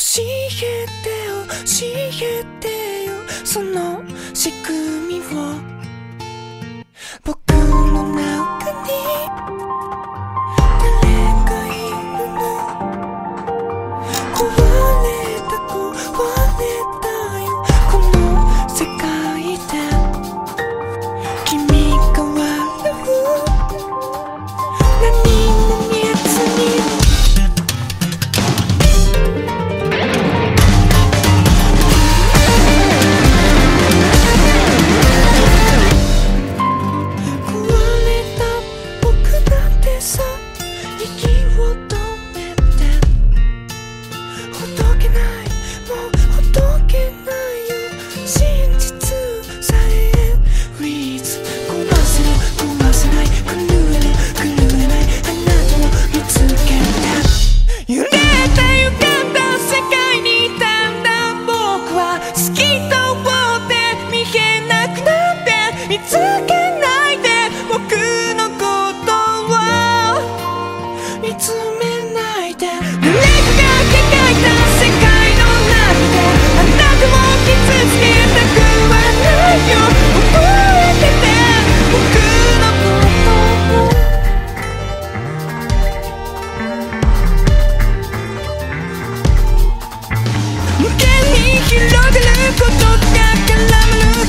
教えてよ。教えてよ。その仕組みを。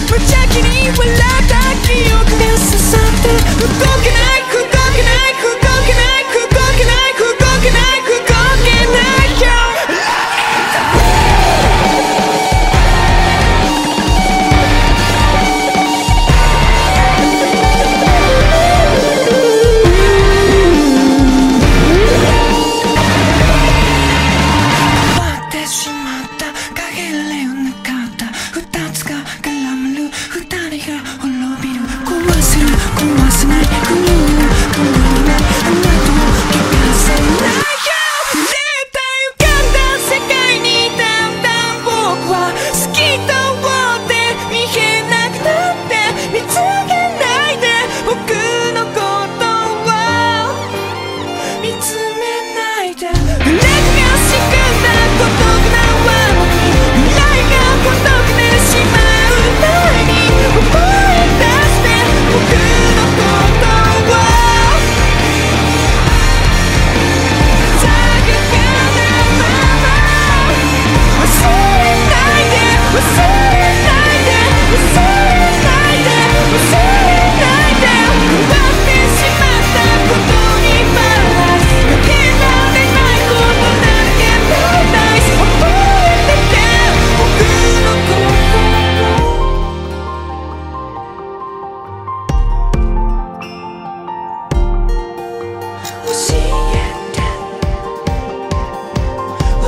protecting evil love.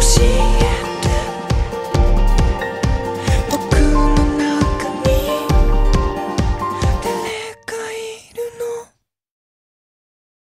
心。